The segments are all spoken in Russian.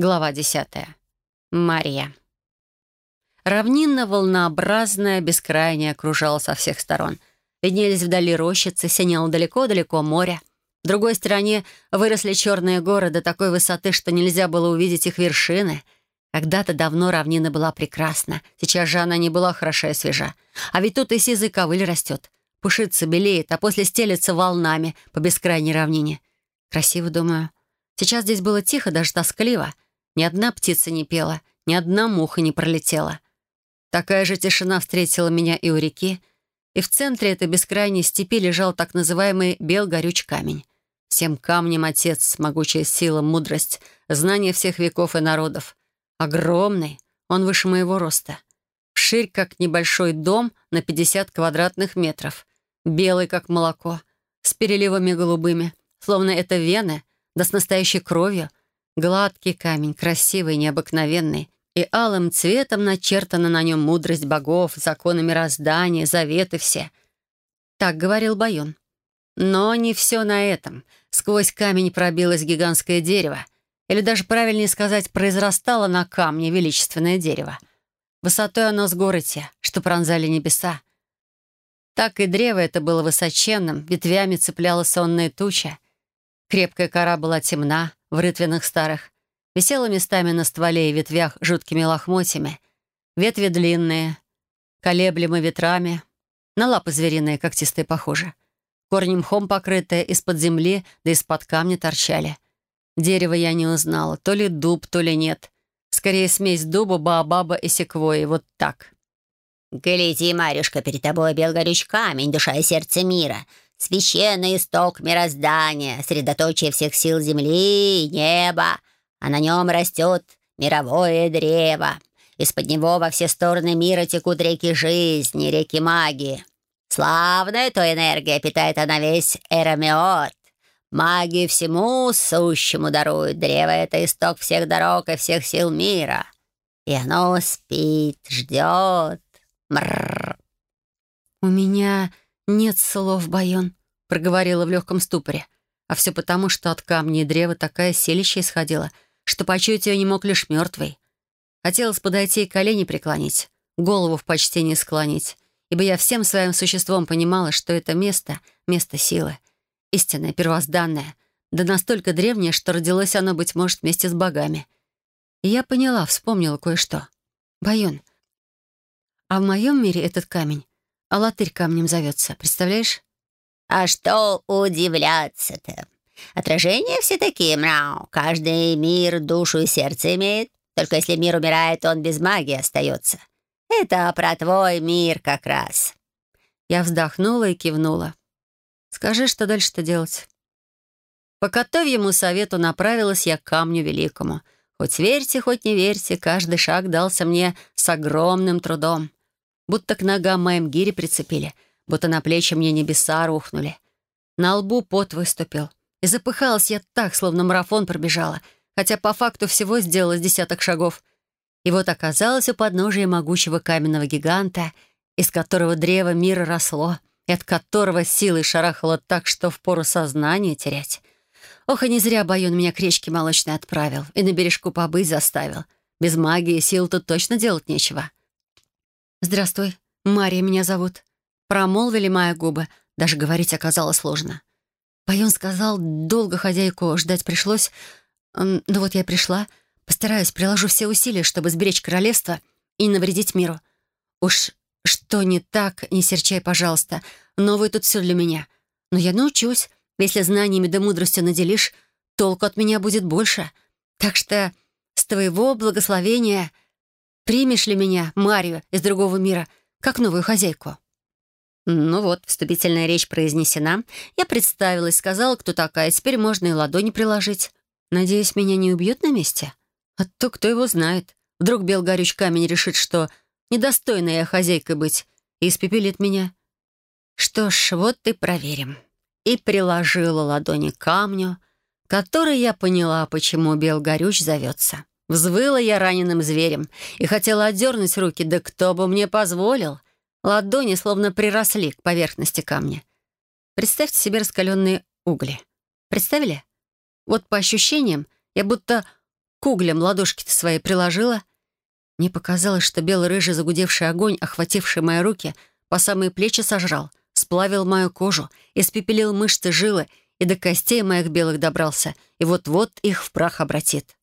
Глава десятая. Мария. Равнинно-волнообразная, бескрайняя окружала со всех сторон. Виднелись вдали рощицы, синело далеко-далеко море. В другой стороне выросли черные горы до такой высоты, что нельзя было увидеть их вершины. Когда-то давно равнина была прекрасна. Сейчас же она не была хороша и свежа. А ведь тут и сизый ковыль растет. Пушится, белеет, а после стелется волнами по бескрайней равнине. Красиво, думаю. Сейчас здесь было тихо, даже тоскливо — ни одна птица не пела, ни одна муха не пролетела. Такая же тишина встретила меня и у реки, и в центре этой бескрайней степи лежал так называемый белгорюч камень. Всем камнем отец, могучая сила, мудрость, знание всех веков и народов. Огромный, он выше моего роста. Вширь, как небольшой дом на 50 квадратных метров. Белый, как молоко, с переливами голубыми, словно это вены, да с настоящей кровью — Гладкий камень, красивый, необыкновенный, и алым цветом начертана на нем мудрость богов, законы мироздания, заветы все. Так говорил Байон. Но не все на этом. Сквозь камень пробилось гигантское дерево. Или даже правильнее сказать, произрастало на камне величественное дерево. Высотой оно с горы те, что пронзали небеса. Так и древо это было высоченным, ветвями цепляла сонная туча. Крепкая кора была темна, в рытвинах старых, висела местами на стволе и ветвях жуткими лохмотьями, ветви длинные, колеблемы ветрами, на лапы звериные, когтистые похожи. Корни мхом покрытые, из-под земли да из-под камня торчали. Дерево я не узнала, то ли дуб, то ли нет. Скорее смесь дуба, баобаба и секвои, вот так. «Гляди, Марюшка, перед тобой бел горюч камень, душа и сердце мира священный исток мироздания, средоточие всех сил земли и неба, а на нем растет мировое древо. Из-под него во все стороны мира текут реки жизни, реки магии. Славная эта энергия питает она весь Эрамиот. Магию всему сущему дарует. Древо — это исток всех дорог и всех сил мира. И оно спит, ждет. Мрррр. «У меня «Нет слов, Байон», — проговорила в легком ступоре. А все потому, что от камня и древа такая селища исходила, что почуять ее не мог лишь мертвый. Хотелось подойти и колени преклонить, голову в почтении склонить, ибо я всем своим существом понимала, что это место — место силы, истинное, первозданное, да настолько древнее, что родилось оно, быть может, вместе с богами. И я поняла, вспомнила кое-что. «Байон, а в моем мире этот камень а латырь камнем зовется, представляешь? А что удивляться-то? Отражения все такие, мрау. Каждый мир душу и сердце имеет. Только если мир умирает, он без магии остается. Это про твой мир как раз. Я вздохнула и кивнула. Скажи, что дальше-то делать? По котовьему совету направилась я к камню великому. Хоть верьте, хоть не верьте, каждый шаг дался мне с огромным трудом будто к ногам моим гири прицепили, будто на плечи мне небеса рухнули. На лбу пот выступил. И запыхалась я так, словно марафон пробежала, хотя по факту всего сделала с десяток шагов. И вот оказалась у подножия могучего каменного гиганта, из которого древо мира росло, и от которого силой шарахало так, что впору сознание терять. Ох, и не зря Баюн меня к речке молочной отправил и на бережку побыть заставил. Без магии сил тут точно делать нечего. «Здравствуй, Мария меня зовут». Промолвили мои губы, даже говорить оказалось сложно. Байон сказал, долго хозяйку ждать пришлось. Ну вот я пришла, постараюсь, приложу все усилия, чтобы сберечь королевство и не навредить миру. Уж что не так, не серчай, пожалуйста, но вы тут все для меня. Но я научусь, если знаниями да мудростью наделишь, толку от меня будет больше. Так что с твоего благословения Примешь ли меня, Марию, из другого мира, как новую хозяйку?» Ну вот, вступительная речь произнесена. Я представилась, сказала, кто такая. Теперь можно и ладони приложить. Надеюсь, меня не убьют на месте? А то кто его знает. Вдруг Белгорюч камень решит, что недостойная я хозяйкой быть, и испепелит меня. Что ж, вот и проверим. И приложила ладони к камню, который я поняла, почему Белгорюч зовется. Взвыла я раненым зверем и хотела отдернуть руки, да кто бы мне позволил. Ладони словно приросли к поверхности камня. Представьте себе раскаленные угли. Представили? Вот по ощущениям я будто к углям ладошки-то свои приложила. Мне показалось, что бело-рыжий загудевший огонь, охвативший мои руки, по самые плечи сожрал, сплавил мою кожу, испепелил мышцы жилы и до костей моих белых добрался, и вот-вот их в прах обратит.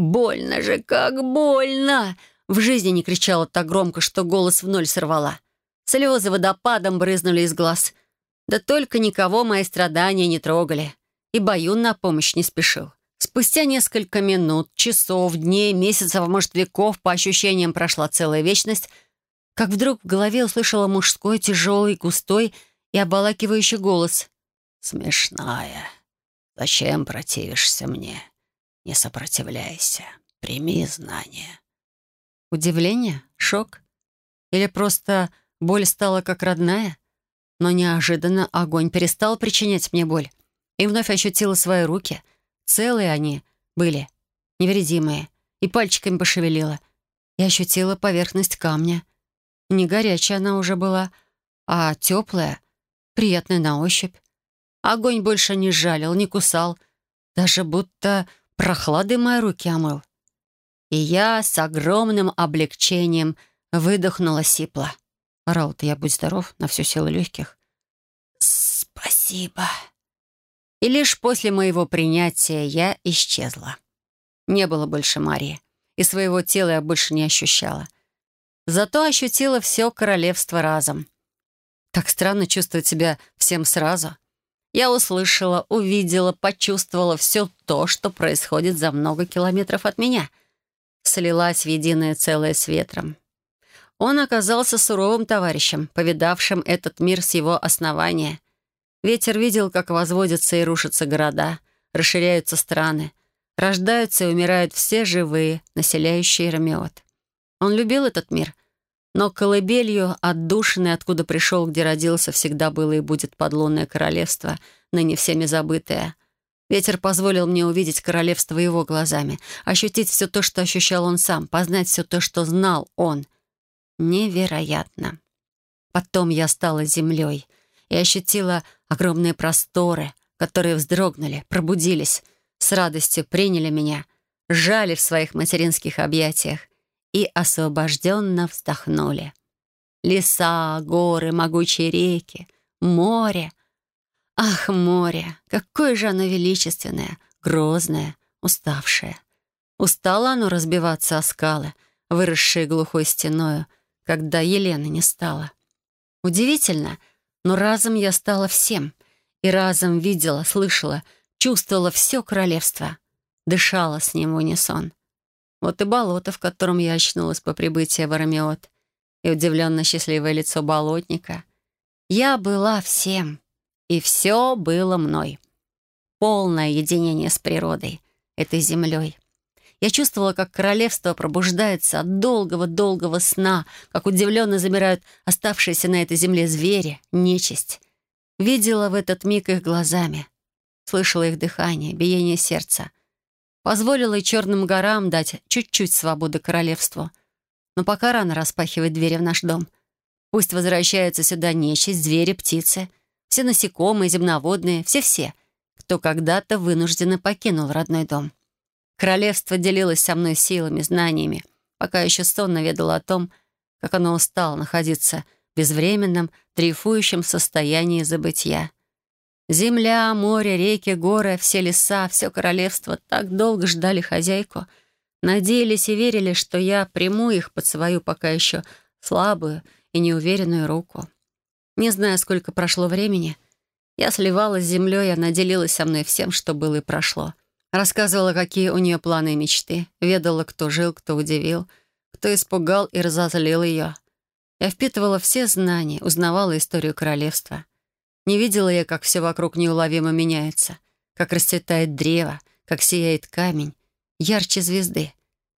«Больно же, как больно!» В жизни не кричала так громко, что голос в ноль сорвала. Слезы водопадом брызнули из глаз. Да только никого мои страдания не трогали. И Баюн на помощь не спешил. Спустя несколько минут, часов, дней, месяцев, а может, веков, по ощущениям прошла целая вечность, как вдруг в голове услышала мужской, тяжелый, густой и обалакивающий голос. «Смешная. Зачем противишься мне? Не сопротивляйся. Прими знания». Удивление? Шок? Или просто боль стала как родная? Но неожиданно огонь перестал причинять мне боль. И вновь ощутила свои руки. Целые они были, невредимые. И пальчиками пошевелила. И ощутила поверхность камня. Не горячая она уже была, а теплая, приятная на ощупь. Огонь больше не жалил, не кусал, даже будто прохладой мои руки омыл. И я с огромным облегчением выдохнула сипла. Орал-то я, будь здоров, на всю силу легких. «Спасибо». И лишь после моего принятия я исчезла. Не было больше Марии, и своего тела я больше не ощущала. Зато ощутила все королевство разом. Так странно чувствовать себя всем сразу. Я услышала, увидела, почувствовала все то, что происходит за много километров от меня. Слилась в единое целое с ветром. Он оказался суровым товарищем, повидавшим этот мир с его основания. Ветер видел, как возводятся и рушатся города, расширяются страны, рождаются и умирают все живые, населяющие Ромеот. Он любил этот мир, но колыбелью, отдушиной, откуда пришел, где родился, всегда было и будет подлунное королевство, ныне всеми забытое. Ветер позволил мне увидеть королевство его глазами, ощутить все то, что ощущал он сам, познать все то, что знал он. Невероятно. Потом я стала землей и ощутила огромные просторы, которые вздрогнули, пробудились, с радостью приняли меня, сжали в своих материнских объятиях и освобожденно вздохнули. Леса, горы, могучие реки, море. Ах, море! Какое же оно величественное, грозное, уставшее. Устало оно разбиваться о скалы, выросшие глухой стеною, когда Елены не стало. Удивительно, но разом я стала всем, и разом видела, слышала, чувствовала все королевство, дышала с ним в унисон. Вот и болото, в котором я очнулась по прибытии в Арамиот, и удивленно счастливое лицо болотника. Я была всем, и все было мной. Полное единение с природой, этой землей. Я чувствовала, как королевство пробуждается от долгого-долгого сна, как удивленно замирают оставшиеся на этой земле звери, нечисть. Видела в этот миг их глазами, слышала их дыхание, биение сердца — Позволила и черным горам дать чуть-чуть свободы королевству. Но пока рано распахивать двери в наш дом. Пусть возвращаются сюда нечисть, звери, птицы, все насекомые, земноводные, все-все, кто когда-то вынужденно покинул родной дом. Королевство делилось со мной силами, знаниями, пока еще сонно ведало о том, как оно устало находиться в безвременном, дрейфующем состоянии забытия. Земля, море, реки, горы, все леса, все королевство так долго ждали хозяйку. Надеялись и верили, что я приму их под свою пока еще слабую и неуверенную руку. Не знаю, сколько прошло времени. Я сливалась с землей, она делилась со мной всем, что было и прошло. Рассказывала, какие у нее планы и мечты. Ведала, кто жил, кто удивил, кто испугал и разозлил ее. Я впитывала все знания, узнавала историю королевства. Не видела я, как все вокруг неуловимо меняется, как расцветает древо, как сияет камень, ярче звезды,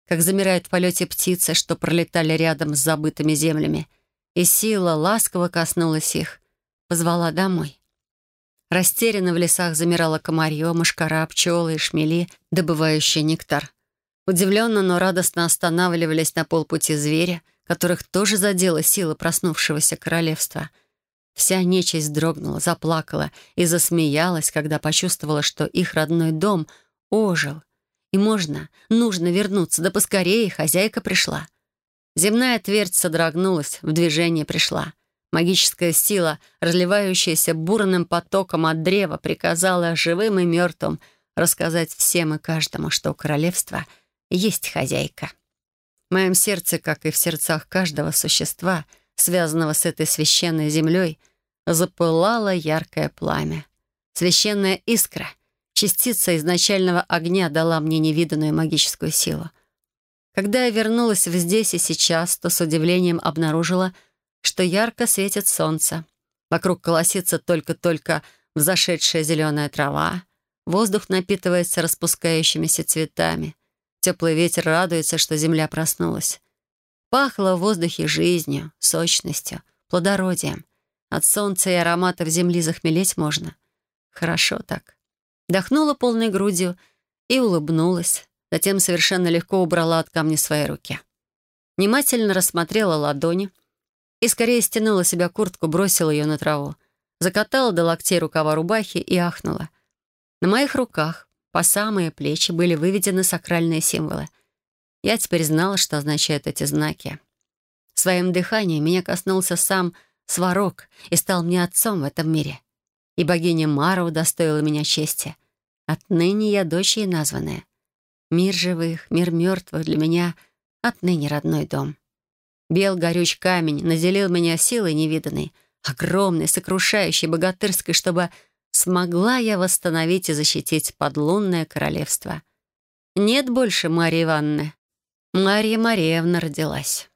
как замирает в полете птицы, что пролетали рядом с забытыми землями, и сила ласково коснулась их, позвала домой. Растерянно в лесах замирала комарье, мышкара, пчелы и шмели, добывающие нектар. Удивленно, но радостно останавливались на полпути звери, которых тоже задела сила проснувшегося королевства — Вся нечисть дрогнула, заплакала и засмеялась, когда почувствовала, что их родной дом ожил, И можно, нужно вернуться, да поскорее, хозяйка пришла. Земная твердь содрогнулась, в движение пришла. Магическая сила, разливающаяся бурным потоком от древа, приказала живым и мертвым рассказать всем и каждому, что королевство есть хозяйка. В моем сердце, как и в сердцах каждого существа, связанного с этой священной землей, запылало яркое пламя. Священная искра, частица изначального огня дала мне невиданную магическую силу. Когда я вернулась в здесь и сейчас, то с удивлением обнаружила, что ярко светит солнце. Вокруг колосится только-только взошедшая зеленая трава, воздух напитывается распускающимися цветами. Теплый ветер радуется, что земля проснулась. Пахло в воздухе жизнью, сочностью, плодородием. От солнца и ароматов земли захмелеть можно. Хорошо так. Дохнула полной грудью и улыбнулась. Затем совершенно легко убрала от камня свои руки. Внимательно рассмотрела ладони и скорее стянула себя куртку, бросила ее на траву. Закатала до локтей рукава рубахи и ахнула. На моих руках по самые плечи были выведены сакральные символы. Я теперь знала, что означают эти знаки. Своим дыханием меня коснулся сам Сварог и стал мне отцом в этом мире — и богиня Мара удостоила меня чести. Отныне я дочь ей названная. Мир живых, мир мертвых для меня отныне родной дом. Бел горюч камень наделил меня силой невиданной, огромной, сокрушающей, богатырской, чтобы смогла я восстановить и защитить подлунное королевство. Нет больше Марьи Ивановны. Марья Мариевна родилась.